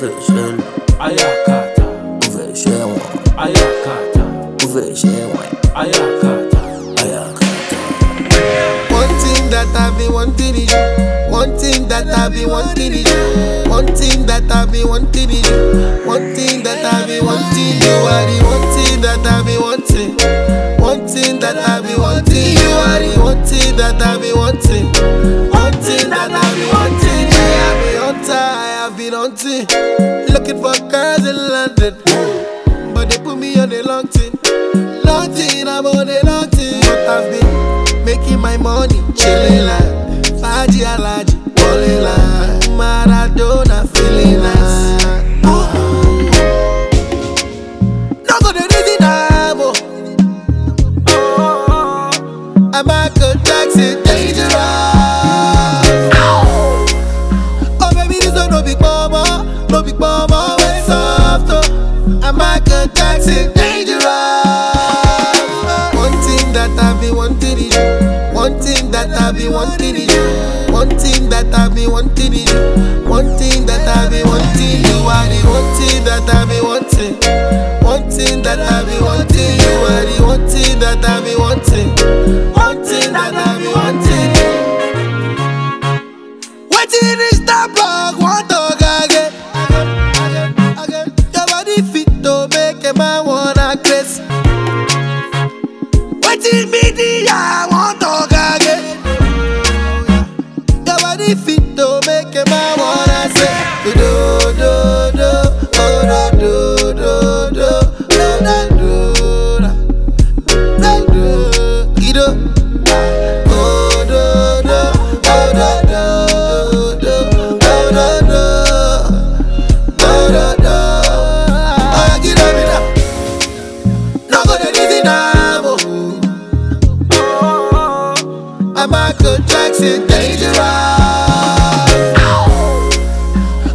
fẹ́ ṣẹ́ lọ, Ayakata, ó fẹ́ ṣẹ́ wọn, ayakata, ó fẹ́ ṣẹ́ wọn, ayakata. ayakata. One thing that I've been wanting is you. One thing that I've been wanting is you. One thing that I've been wanting is you. One thing that I've been wanting. You are the one thing that I've been wanting. One thing that I've been Have. Looking for girls in London. But they put me on a long thing. Long thing, I'm on a long thing. But I've been making my money, chilling like Faji Alaji, balling like Maradona, feeling. Uh-huh. No go the reason oh. Uh-huh. I'm oh. Wanting is you. One thing that I've been wanting is you. One thing that I've been wanting. You are the one thing that I've been wanting. One thing that I've been wanting. You are the one thing that I've been wanting. One thing that I've been wanting. Waiting is the bug, want to get. Your body fit to make a man wanna kiss. Waiting me the I want to get. I'm Michael Jackson dangerous.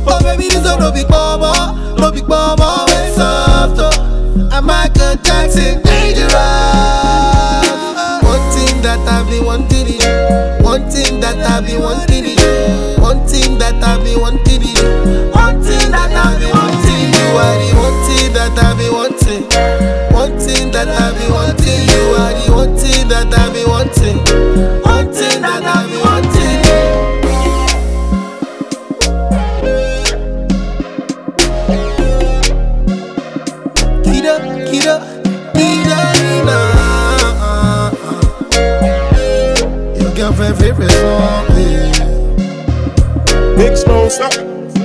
Oh baby, this no big mama, no big mama, when soft oh. I'm Michael Jackson dangerous. One thing that I've been wanting you. One thing that I've been wanting you. One thing that I've been wanting you. One thing that I've been wanting. You are the one thing that I've been wanting. One thing that I've been wanting. You are the one thing that I've been wanting. up.